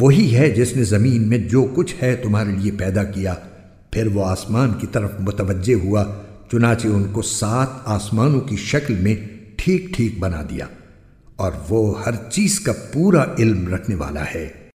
وہی ہے جس نے زمین میں جو کچھ ہے تمہارے لیے پیدا کیا۔ پھر وہ آسمان کی طرف متوجہ ہوا، چنانچہ ان کو سات آسمانوں کی شکل میں ٹھیک ٹھیک بنا دیا۔ اور وہ ہر چیز کا پورا علم رکھنے والا ہے۔